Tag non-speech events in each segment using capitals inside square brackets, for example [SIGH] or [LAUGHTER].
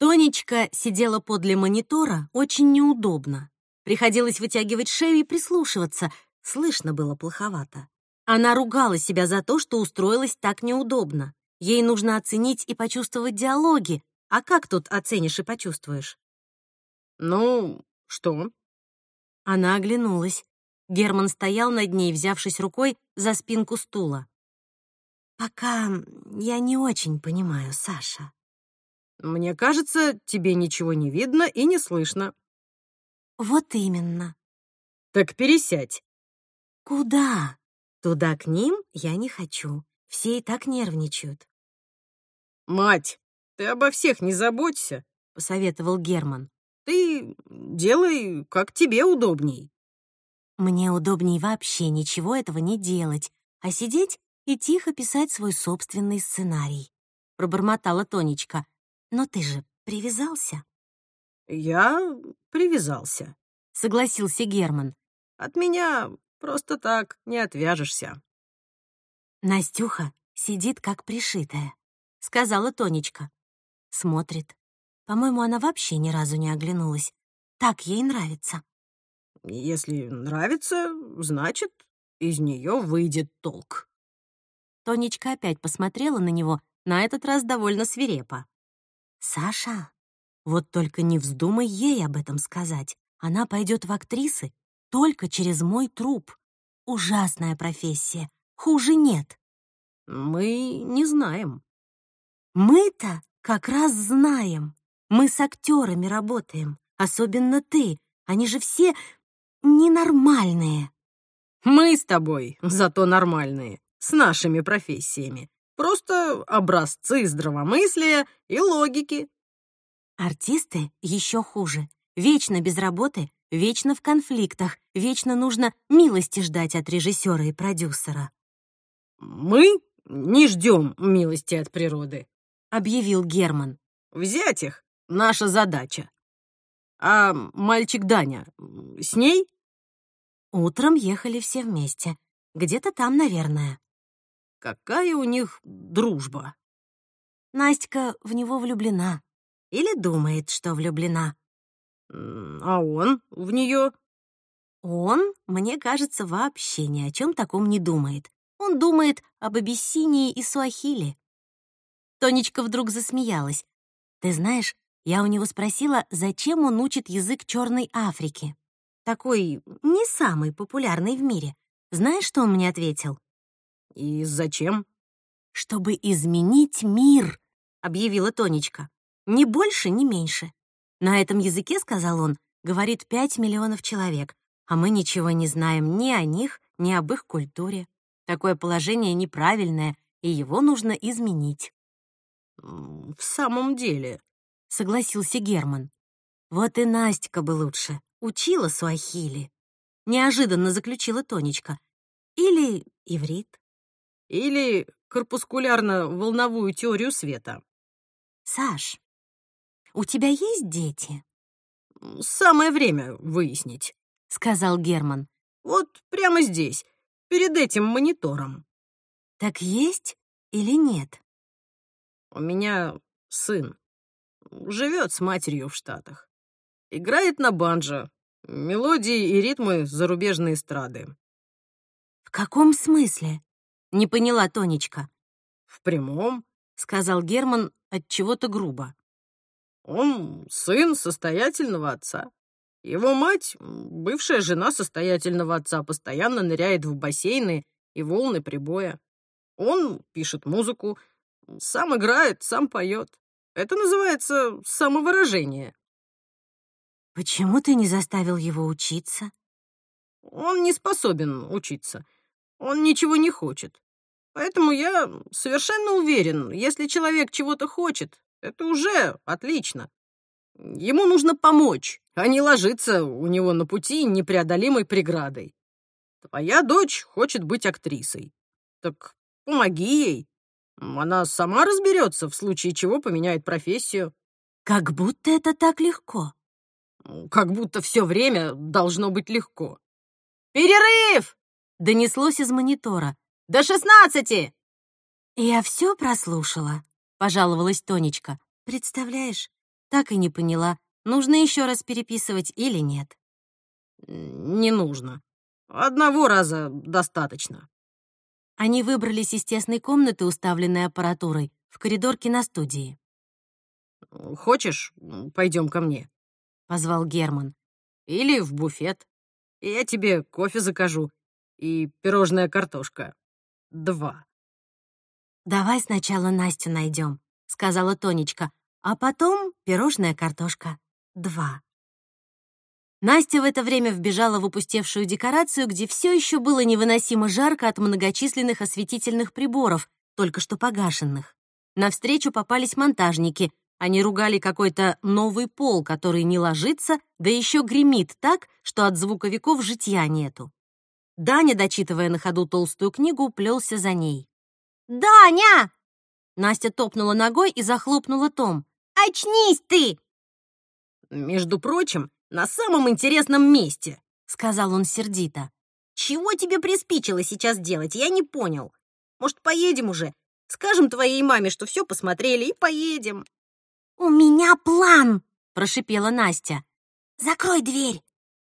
Тонечка сидела подле монитора очень неудобно. Приходилось вытягивать шею и прислушиваться. Слышно было плоховато. Она ругала себя за то, что устроилась так неудобно. Ей нужно оценить и почувствовать диалоги. А как тут оценишь и почувствуешь? «Ну, что?» Она оглянулась. Герман стоял над ней, взявшись рукой за спинку стула. «Пока я не очень понимаю, Саша». «Мне кажется, тебе ничего не видно и не слышно». «Вот именно». «Так пересядь». «Куда?» «Туда к ним я не хочу. Все и так нервничают». «Мать, ты обо всех не заботься», — посоветовал Герман. «Ты делай, как тебе удобней». Мне удобней вообще ничего этого не делать, а сидеть и тихо писать свой собственный сценарий. Пробормотала Тонечка. Но ты же привязался. Я привязался, согласился Герман. От меня просто так не отвяжешься. Настюха сидит как пришитая, сказала Тонечка. Смотрит. По-моему, она вообще ни разу не оглянулась. Так ей нравится. Если нравится, значит, из нее выйдет толк. Тонечка опять посмотрела на него, на этот раз довольно свирепо. «Саша, вот только не вздумай ей об этом сказать. Она пойдет в актрисы только через мой труп. Ужасная профессия, хуже нет». «Мы не знаем». «Мы-то как раз знаем. Мы с актерами работаем, особенно ты. Они же все ненормальные. Мы с тобой зато нормальные, с нашими профессиями. Просто образцы здравомыслия и логики. Артисты еще хуже. Вечно без работы, вечно в конфликтах, вечно нужно милости ждать от режиссера и продюсера. «Мы не ждем милости от природы», — объявил Герман. «Взять их — наша задача. А мальчик Даня с ней? Утром ехали все вместе. Где-то там, наверное. Какая у них дружба? Настя в него влюблена. Или думает, что влюблена. А он в нее? Он, мне кажется, вообще ни о чем таком не думает. Он думает об Абиссинии и Суахили. Тонечка вдруг засмеялась. Ты знаешь, я у него спросила, зачем он учит язык Черной Африки. Такой не самый популярный в мире. Знаешь, что он мне ответил? «И зачем?» «Чтобы изменить мир», — объявила Тонечка. «Ни больше, ни меньше. На этом языке, — сказал он, — говорит пять миллионов человек, а мы ничего не знаем ни о них, ни об их культуре. Такое положение неправильное, и его нужно изменить». «В самом деле», — согласился Герман. «Вот и Настя бы лучше. Учила суахили». Неожиданно заключила Тонечка. «Или иврит». «Или корпускулярно-волновую теорию света». «Саш, у тебя есть дети?» «Самое время выяснить», — сказал Герман. «Вот прямо здесь, перед этим монитором». «Так есть или нет?» «У меня сын», живет с матерью в Штатах. Играет на банджо, мелодии и ритмы зарубежной эстрады. «В каком смысле?» — не поняла Тонечка. «В прямом», — сказал Герман от чего-то грубо. «Он сын состоятельного отца. Его мать, бывшая жена состоятельного отца, постоянно ныряет в бассейны и волны прибоя. Он пишет музыку, сам играет, сам поет. Это называется самовыражение. Почему ты не заставил его учиться? Он не способен учиться. Он ничего не хочет. Поэтому я совершенно уверен, если человек чего-то хочет, это уже отлично. Ему нужно помочь, а не ложиться у него на пути непреодолимой преградой. Твоя дочь хочет быть актрисой. Так помоги ей. Она сама разберется, в случае чего поменяет профессию. Как будто это так легко. Как будто все время должно быть легко. «Перерыв!» — донеслось из монитора. «До шестнадцати!» «Я все прослушала», — пожаловалась Тонечка. «Представляешь, Так и не поняла, нужно еще раз переписывать или нет. «Не нужно. Одного раза достаточно». Они выбрались из тесной комнаты, уставленной аппаратурой, в коридор киностудии. «Хочешь, пойдем ко мне?» — позвал Герман. «Или в буфет. Я тебе кофе закажу. И пирожная картошка. Два». «Давай сначала Настю найдем», — сказала Тонечка, «а потом пирожная картошка. Два». Настя в это время вбежала в опустевшую декорацию, где все еще было невыносимо жарко от многочисленных осветительных приборов, только что погашенных. Навстречу попались монтажники. Они ругали какой-то новый пол, который не ложится, да еще гремит так, что от звуковиков житья нету. Даня, дочитывая на ходу толстую книгу, плелся за ней. «Даня!» Настя топнула ногой и захлопнула том. «Очнись ты!» «Между прочим, на самом интересном месте», — сказал он сердито. «Чего тебе приспичило сейчас делать, я не понял. Может, поедем уже? Скажем твоей маме, что все посмотрели, и поедем». «У меня план!» — прошипела Настя. «Закрой дверь!»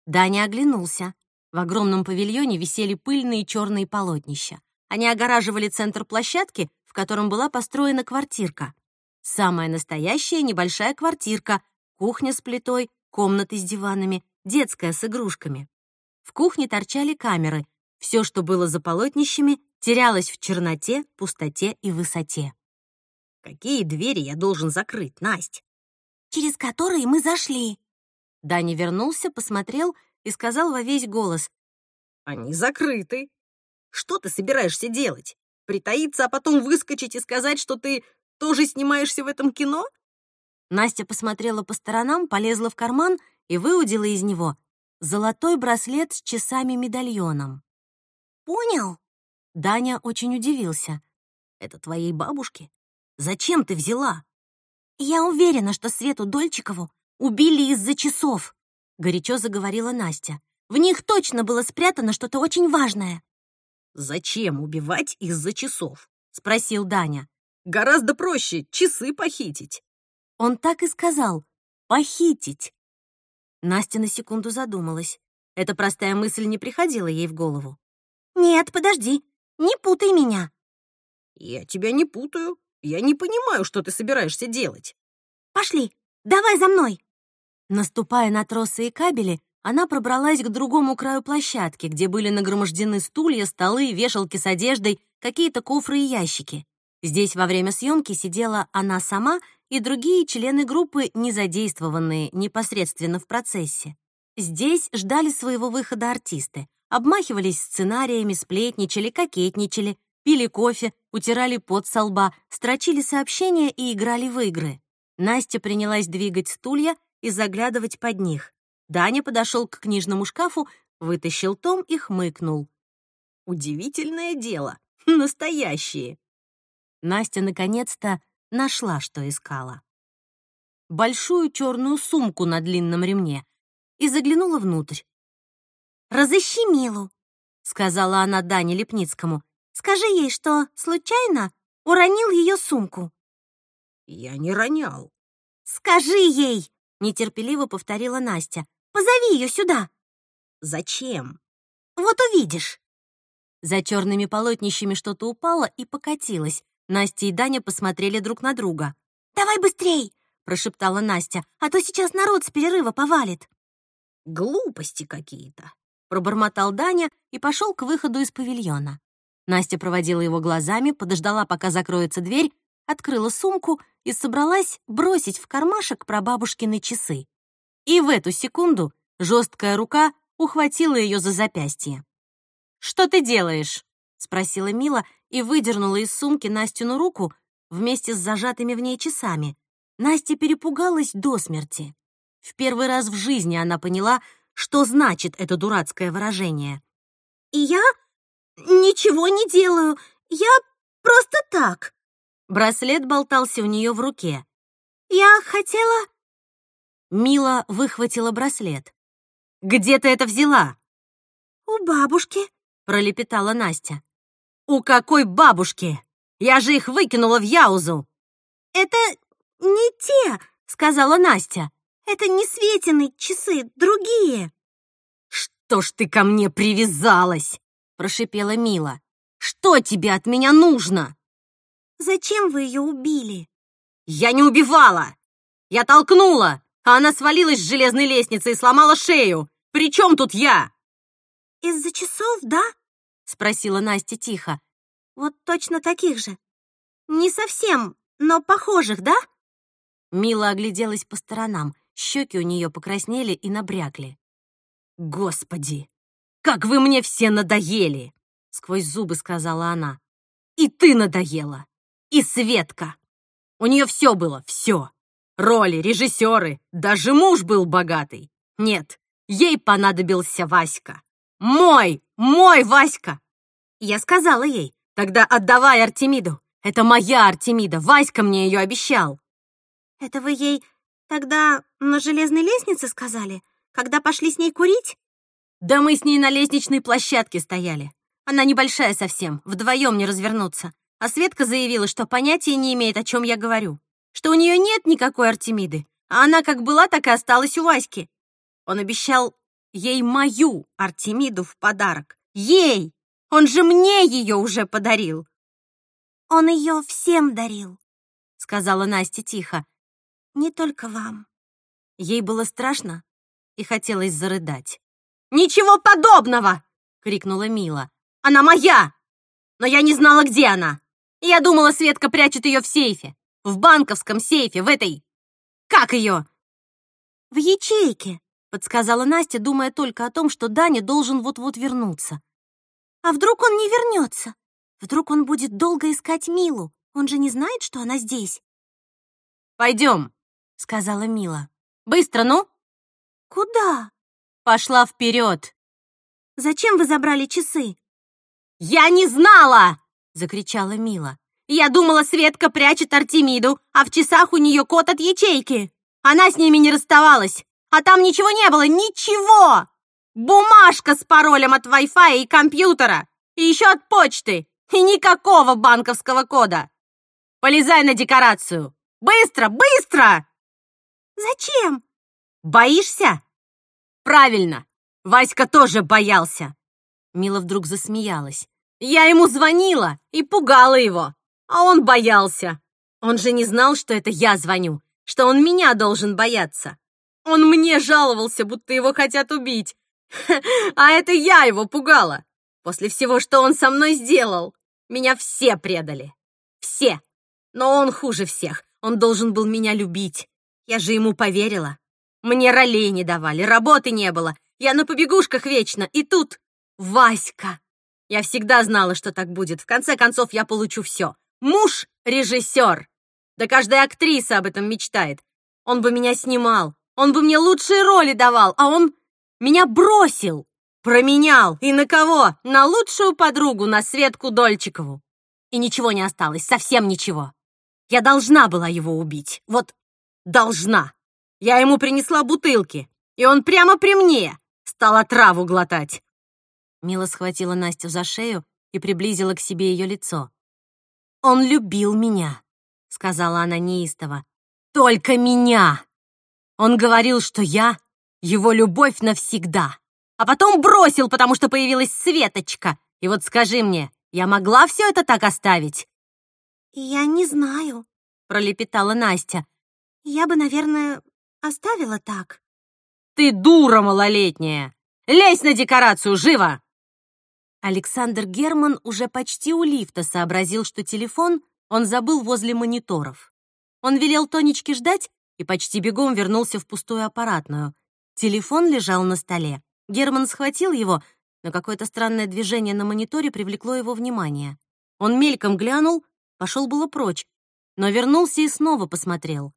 Даня оглянулся. В огромном павильоне висели пыльные черные полотнища. Они огораживали центр площадки, в котором была построена квартирка. Самая настоящая небольшая квартирка, кухня с плитой, комнаты с диванами, детская с игрушками. В кухне торчали камеры. Все, что было за полотнищами, терялось в черноте, пустоте и высоте. «Какие двери я должен закрыть, Насть?» «Через которые мы зашли». Даня вернулся, посмотрел и сказал во весь голос. «Они закрыты». «Что ты собираешься делать? Притаиться, а потом выскочить и сказать, что ты тоже снимаешься в этом кино?» Настя посмотрела по сторонам, полезла в карман и выудила из него золотой браслет с часами-медальоном. «Понял?» Даня очень удивился. «Это твоей бабушки? Зачем ты взяла?» «Я уверена, что Свету Дольчикову убили из-за часов», — горячо заговорила Настя. «В них точно было спрятано что-то очень важное». «Зачем убивать из-за часов?» — спросил Даня. «Гораздо проще часы похитить». Он так и сказал «похитить». Настя на секунду задумалась. Эта простая мысль не приходила ей в голову. «Нет, подожди, не путай меня». «Я тебя не путаю. Я не понимаю, что ты собираешься делать». «Пошли, давай за мной». Наступая на тросы и кабели, она пробралась к другому краю площадки, где были нагромождены стулья, столы, вешалки с одеждой, какие-то кофры и ящики. Здесь во время съемки сидела она сама и другие члены группы, не задействованные непосредственно в процессе. Здесь ждали своего выхода артисты, обмахивались сценариями, сплетничали, кокетничали, пили кофе, утирали пот со лба, строчили сообщения и играли в игры. Настя принялась двигать стулья и заглядывать под них. Даня подошел к книжному шкафу, вытащил том и хмыкнул. «Удивительное дело. [LAUGHS] Настоящие». Настя наконец-то нашла, что искала. Большую черную сумку на длинном ремне и заглянула внутрь. «Разыщи Милу», — сказала она Дане Лепницкому. «Скажи ей, что случайно уронил ее сумку». «Я не ронял». «Скажи ей!» — нетерпеливо повторила Настя. «Позови ее сюда». «Зачем?» «Вот увидишь». За черными полотнищами что-то упало и покатилось. Настя и Даня посмотрели друг на друга. «Давай быстрей!» — прошептала Настя, «а то сейчас народ с перерыва повалит». «Глупости какие-то», — пробормотал Даня и пошел к выходу из павильона. Настя проводила его глазами, подождала, пока закроется дверь, открыла сумку и собралась бросить в кармашек прабабушкины часы. И в эту секунду жесткая рука ухватила ее за запястье. «Что ты делаешь?» — спросила Мила и выдернула из сумки Настину руку вместе с зажатыми в ней часами. Настя перепугалась до смерти. В первый раз в жизни она поняла, что значит это дурацкое выражение. «Я ничего не делаю. Я просто так». Браслет болтался у нее в руке. «Я хотела...» Мила выхватила браслет. «Где ты это взяла?» «У бабушки», — пролепетала Настя. «У какой бабушки? Я же их выкинула в Яузу!» «Это не те, — сказала Настя. «Это не Светины часы, другие». «Что ж ты ко мне привязалась?» — прошипела Мила. «Что тебе от меня нужно?» «Зачем вы ее убили?» «Я не убивала! Я толкнула, а она свалилась с железной лестницы и сломала шею. При чем тут я?» «Из-за часов, да?» — спросила Настя тихо. «Вот точно таких же. Не совсем, но похожих, да?» Мила огляделась по сторонам. Щеки у нее покраснели и набрякли. «Господи, как вы мне все надоели!» — сквозь зубы сказала она. «И ты надоела! И Светка! У нее все было, все! Роли, режиссеры, даже муж был богатый. Нет, ей понадобился Васька. Мой, мой Васька! Я сказала ей, тогда отдавай Артемиду. Это моя Артемида, Васька мне ее обещал. Это вы ей тогда на железной лестнице сказали, когда пошли с ней курить? Да мы с ней на лестничной площадке стояли. Она небольшая совсем, вдвоем не развернуться. А Светка заявила, что понятия не имеет, о чем я говорю что у нее нет никакой Артемиды, а она как была, так и осталась у Васьки. Он обещал ей мою Артемиду в подарок. Ей! Он же мне ее уже подарил. Он ее всем дарил, сказала Настя тихо. Не только вам. Ей было страшно и хотелось зарыдать. «Ничего подобного!» — крикнула Мила. «Она моя! Но я не знала, где она. Я думала, Светка прячет ее в сейфе. В банковском сейфе, в этой... Как ее?» «В ячейке», — подсказала Настя, думая только о том, что Даня должен вот-вот вернуться. «А вдруг он не вернется? Вдруг он будет долго искать Милу? Он же не знает, что она здесь». «Пойдем», — сказала Мила. «Быстро, ну!» «Куда?» «Пошла вперед!» «Зачем вы забрали часы?» «Я не знала!» — закричала Мила. Я думала, Светка прячет Артемиду, а в часах у нее код от ячейки. Она с ними не расставалась. А там ничего не было, ничего! Бумажка с паролем от Wi-Fi и компьютера. И еще от почты. И никакого банковского кода. Полезай на декорацию. Быстро, быстро! Зачем? Боишься? Правильно. Васька тоже боялся. Мила вдруг засмеялась. Я ему звонила и пугала его. А он боялся. Он же не знал, что это я звоню, что он меня должен бояться. Он мне жаловался, будто его хотят убить. [LAUGHS] А это я его пугала. После всего, что он со мной сделал. Меня все предали. Все. Но он хуже всех. Он должен был меня любить. Я же ему поверила. Мне ролей не давали, работы не было. Я на побегушках вечно. И тут Васька. Я всегда знала, что так будет. В конце концов, я получу все. Муж — режиссер. Да каждая актриса об этом мечтает. Он бы меня снимал, он бы мне лучшие роли давал, а он меня бросил, променял. И на кого? На лучшую подругу, на Светку Дольчикову. И ничего не осталось, совсем ничего. Я должна была его убить. Вот должна. Я ему принесла бутылки, и он прямо при мне стал отраву глотать. Мила схватила Настю за шею и приблизила к себе ее лицо. «Он любил меня», — сказала она неистово. «Только меня!» Он говорил, что я — его любовь навсегда. А потом бросил, потому что появилась Светочка. И вот скажи мне, я могла все это так оставить?» «Я не знаю», — пролепетала Настя. «Я бы, наверное, оставила так». «Ты дура малолетняя! Лезь на декорацию, живо!» Александр Герман уже почти у лифта сообразил, что телефон он забыл возле мониторов. Он велел Тонечке ждать и почти бегом вернулся в пустую аппаратную. Телефон лежал на столе. Герман схватил его, но какое-то странное движение на мониторе привлекло его внимание. Он мельком глянул, пошел было прочь, но вернулся и снова посмотрел.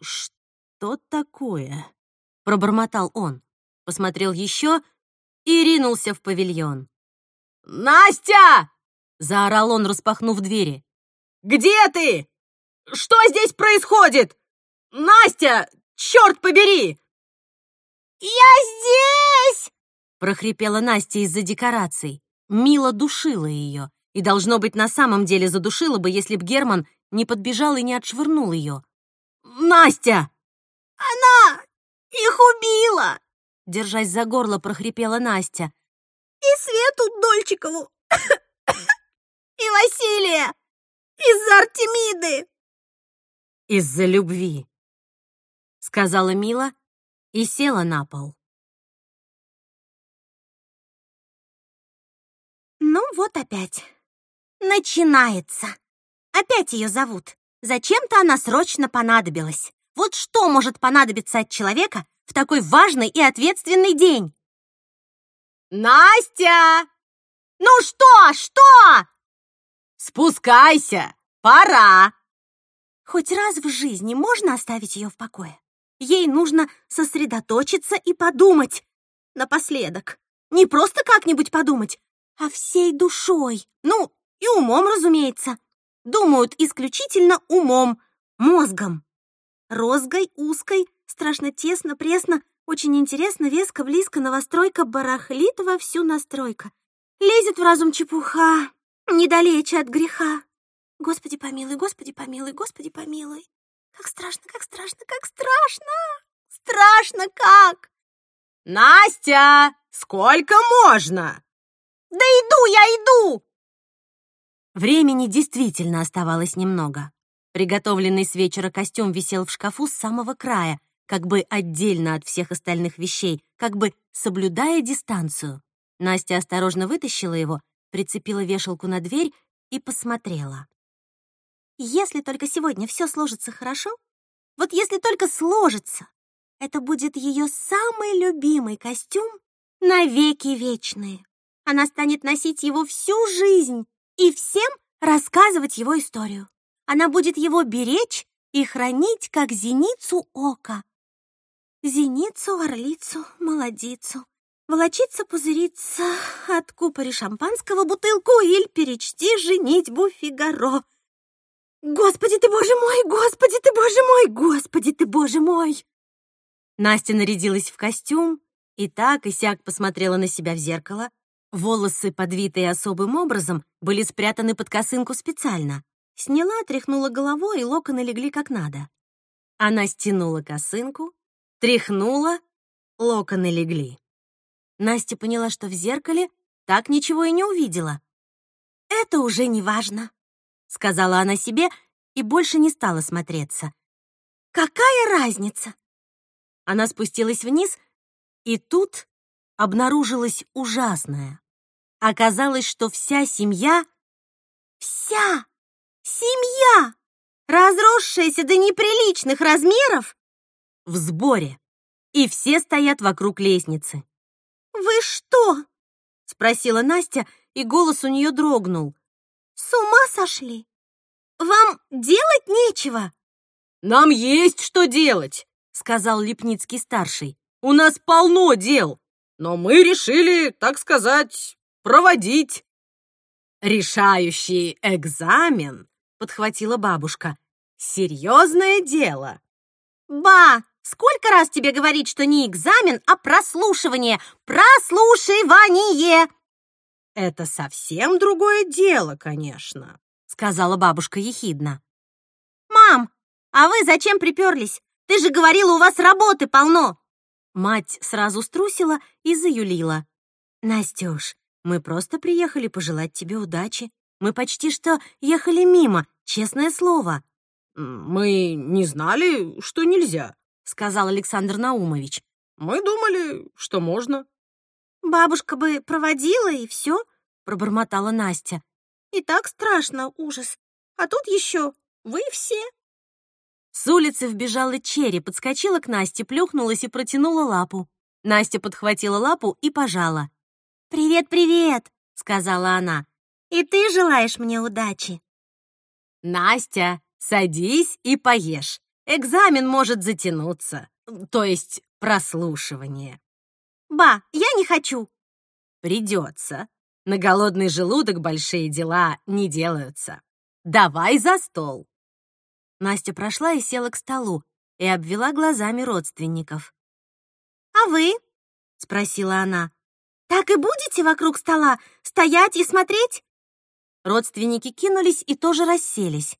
«Что такое?» — пробормотал он. Посмотрел еще и ринулся в павильон. «Настя!» — заорал он, распахнув двери. «Где ты? Что здесь происходит? Настя, черт побери!» «Я здесь!» — прохрипела Настя из-за декораций. Мила душила ее, и, должно быть, на самом деле задушила бы, если б Герман не подбежал и не отшвырнул ее. Настя!» «Она их убила!» Держась за горло, прохрипела Настя. «И Свету Дольчикову! И Василия! Из-за Артемиды!» «Из-за любви», — сказала Мила и села на пол. Ну вот опять. Начинается. Опять ее зовут. Зачем-то она срочно понадобилась. Вот что может понадобиться от человека в такой важный и ответственный день? Настя! Ну что, что? Спускайся! Пора! Хоть раз в жизни можно оставить ее в покое? Ей нужно сосредоточиться и подумать. Напоследок. Не просто как-нибудь подумать, а всей душой. Ну, и умом, разумеется. Думают исключительно умом, мозгом. Розгой, узкой, страшно тесно, пресно, очень интересно, веско, близко, новостройка барахлит вовсю настройка. Лезет в разум чепуха, недалече от греха. Господи помилуй, Господи помилуй, Господи помилуй. Как страшно, как страшно, как страшно! Страшно как! Настя, сколько можно? Да иду я, иду! Времени действительно оставалось немного. Приготовленный с вечера костюм висел в шкафу с самого края, как бы отдельно от всех остальных вещей, как бы соблюдая дистанцию. Настя осторожно вытащила его, прицепила вешалку на дверь и посмотрела. Если только сегодня все сложится хорошо, вот если только сложится, это будет ее самый любимый костюм на веки вечные. Она станет носить его всю жизнь и всем рассказывать его историю. Она будет его беречь и хранить, как зеницу ока. Зеницу, орлицу, молодицу. Волочиться, пузыриться, откупори шампанского бутылку или перечти женитьбу Фигаро. Господи ты, боже мой, господи ты, боже мой, господи ты, боже мой! Настя нарядилась в костюм и так и сяк посмотрела на себя в зеркало, Волосы, подвитые особым образом, были спрятаны под косынку специально. Сняла, тряхнула головой, и локоны легли как надо. Она стянула косынку, тряхнула, локоны легли. Настя поняла, что в зеркале так ничего и не увидела. «Это уже не важно», — сказала она себе и больше не стала смотреться. «Какая разница?» Она спустилась вниз, и тут обнаружилось ужасное. Оказалось, что вся семья... Вся семья, разросшаяся до неприличных размеров, в сборе, и все стоят вокруг лестницы. «Вы что?» — спросила Настя, и голос у нее дрогнул. «С ума сошли? Вам делать нечего?» «Нам есть что делать», — сказал Лепницкий-старший. «У нас полно дел но мы решили, так сказать, проводить. Решающий экзамен, подхватила бабушка. Серьезное дело. Ба, сколько раз тебе говорить, что не экзамен, а прослушивание, прослушивание. Это совсем другое дело, конечно, сказала бабушка ехидно. Мам, а вы зачем приперлись? Ты же говорила, у вас работы полно. Мать сразу струсила и заюлила. «Настюш, мы просто приехали пожелать тебе удачи. Мы почти что ехали мимо, честное слово». «Мы не знали, что нельзя», — сказал Александр Наумович. «Мы думали, что можно». «Бабушка бы проводила, и все», — пробормотала Настя. «И так страшно, ужас. А тут еще вы все». С улицы вбежала Черри, подскочила к Насте, плюхнулась и протянула лапу. Настя подхватила лапу и пожала. «Привет, привет!» — сказала она. «И ты желаешь мне удачи?» «Настя, садись и поешь. Экзамен может затянуться. То есть прослушивание». «Ба, я не хочу». «Придется. На голодный желудок большие дела не делаются. Давай за стол». Настя прошла и села к столу и обвела глазами родственников. «А вы?» — спросила она. «Так и будете вокруг стола стоять и смотреть?» Родственники кинулись и тоже расселись.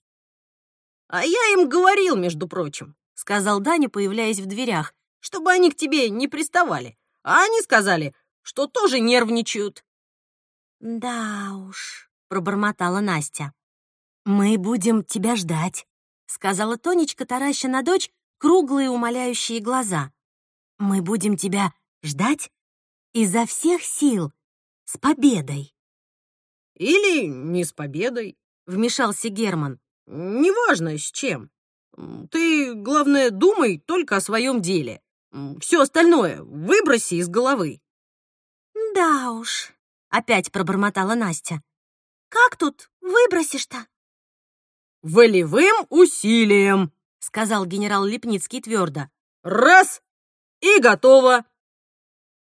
«А я им говорил, между прочим», — сказал Даня, появляясь в дверях. «Чтобы они к тебе не приставали. А они сказали, что тоже нервничают». «Да уж», — пробормотала Настя. «Мы будем тебя ждать», — сказала Тонечка, тараща на дочь круглые умоляющие глаза. «Мы будем тебя ждать изо всех сил, с победой». «Или не с победой», — вмешался Герман. «Неважно, с чем. Ты, главное, думай только о своем деле. Все остальное выброси из головы». «Да уж», — опять пробормотала Настя. «Как тут выбросишь-то?» «Волевым усилием», — сказал генерал Лепницкий твердо. «Раз — и готово».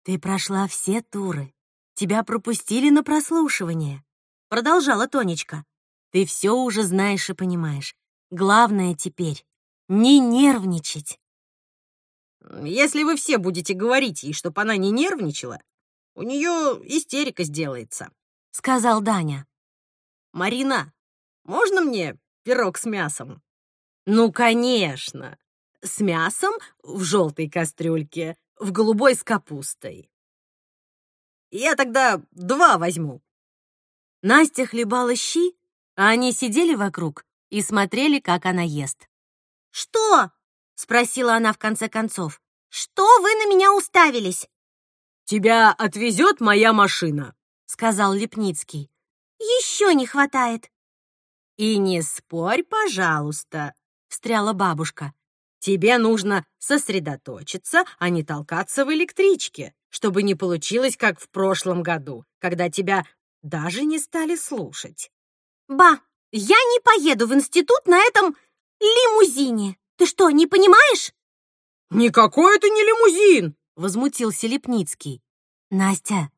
«Ты прошла все туры. Тебя пропустили на прослушивание», — продолжала Тонечка. «Ты все уже знаешь и понимаешь. Главное теперь — не нервничать». «Если вы все будете говорить ей, чтоб она не нервничала, у нее истерика сделается», — сказал Даня. «Марина, можно мне пирог с мясом?» «Ну, конечно. С мясом в желтой кастрюльке, в голубой с капустой». «Я тогда два возьму». Настя хлебала щи, а они сидели вокруг и смотрели, как она ест. «Что?» — спросила она в конце концов. «Что вы на меня уставились?» «Тебя отвезет моя машина», — сказал Лепницкий. «Еще не хватает». «И не спорь, пожалуйста», — встряла бабушка. «Тебе нужно сосредоточиться, а не толкаться в электричке, чтобы не получилось, как в прошлом году, когда тебя даже не стали слушать». «Ба, я не поеду в институт на этом лимузине. Ты что, не понимаешь?» «Никакой это не лимузин!» — возмутился Лепницкий. «Настя,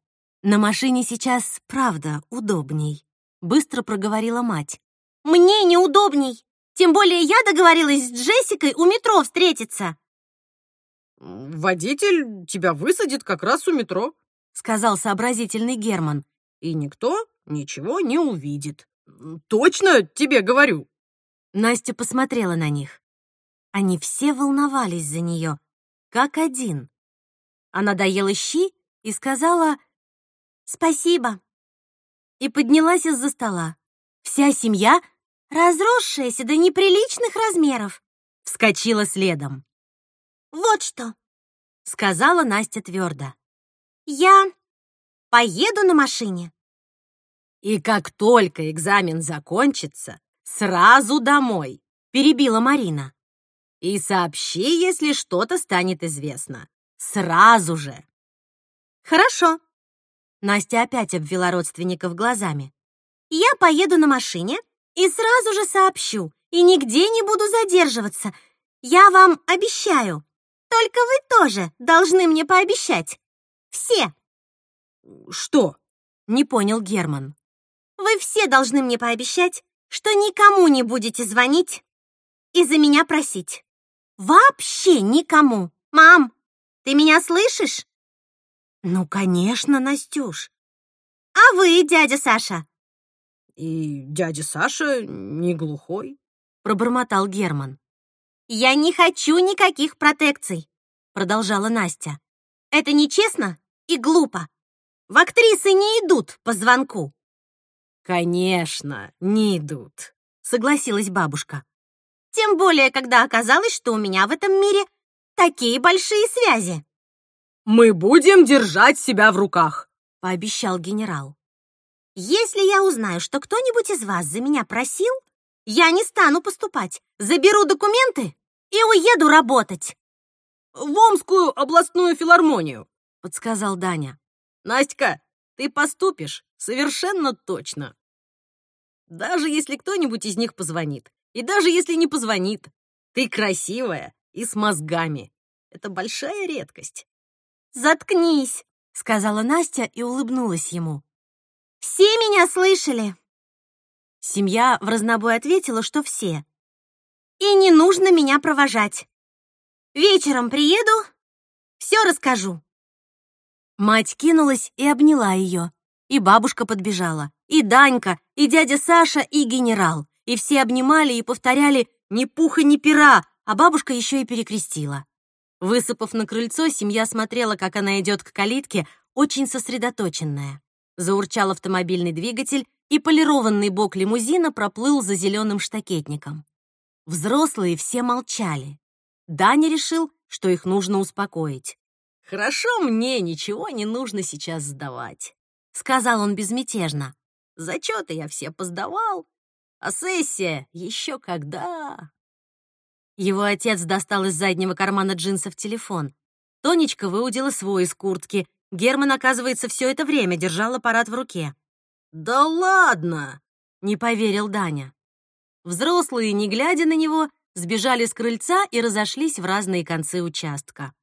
на машине сейчас, правда, удобней», — быстро проговорила мать. «Мне неудобней. Тем более я договорилась с Джессикой у метро встретиться». «Водитель тебя высадит как раз у метро», — сказал сообразительный Герман. «И никто ничего не увидит. Точно тебе говорю». Настя посмотрела на них. Они все волновались за нее, как один. Она доела щи и сказала «Спасибо» и поднялась из-за стола. Вся семья, разросшаяся до неприличных размеров, вскочила следом. «Вот что», — сказала Настя твердо. «Я поеду на машине». «И как только экзамен закончится, сразу домой», — перебила Марина. «И сообщи, если что-то станет известно. Сразу же!» «Хорошо», — Настя опять обвела родственников глазами. «Я поеду на машине и сразу же сообщу, и нигде не буду задерживаться. Я вам обещаю. Только вы тоже должны мне пообещать. Все!» «Что?» — не понял Герман. «Вы все должны мне пообещать, что никому не будете звонить и за меня просить. Вообще никому. Мам, ты меня слышишь?» «Ну, конечно, Настюш». «А вы, дядя Саша?» «И дядя Саша не глухой», — пробормотал Герман. «Я не хочу никаких протекций», — продолжала Настя. «Это нечестно и глупо. В актрисы не идут по звонку». «Конечно, не идут», — согласилась бабушка. «Тем более, когда оказалось, что у меня в этом мире такие большие связи». «Мы будем держать себя в руках», — пообещал генерал. «Если я узнаю, что кто-нибудь из вас за меня просил, я не стану поступать, заберу документы и уеду работать». «В Омскую областную филармонию», — подсказал Даня. «Настя, ты поступишь совершенно точно. Даже если кто-нибудь из них позвонит, и даже если не позвонит, ты красивая и с мозгами. Это большая редкость. «Заткнись», — сказала Настя и улыбнулась ему. «Все меня слышали?» Семья в разнобой ответила, что все. «И не нужно меня провожать. Вечером приеду, все расскажу». Мать кинулась и обняла ее. И бабушка подбежала, и Данька, и дядя Саша, и генерал. И все обнимали и повторяли «Ни пуха, ни пера! а бабушка еще и перекрестила. Высыпав на крыльцо, семья смотрела, как она идет к калитке, очень сосредоточенная. Заурчал автомобильный двигатель, и полированный бок лимузина проплыл за зеленым штакетником. Взрослые все молчали. Даня решил, что их нужно успокоить. «Хорошо мне, ничего не нужно сейчас сдавать», — сказал он безмятежно. «Зачеты я все поздавал, а сессия еще когда?» Его отец достал из заднего кармана джинсов телефон. Тонечка выудила свой из куртки. Герман, оказывается, все это время держал аппарат в руке. «Да ладно!» — не поверил Даня. Взрослые, не глядя на него, сбежали с крыльца и разошлись в разные концы участка.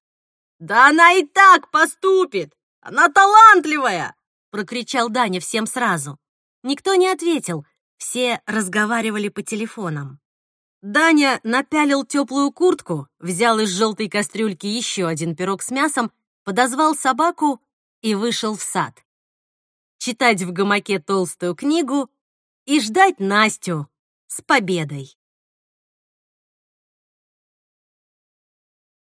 «Да она и так поступит! Она талантливая!» — прокричал Даня всем сразу. Никто не ответил, все разговаривали по телефонам. Даня напялил теплую куртку, взял из желтой кастрюльки еще один пирог с мясом, подозвал собаку и вышел в сад. Читать в гамаке толстую книгу и ждать Настю с победой.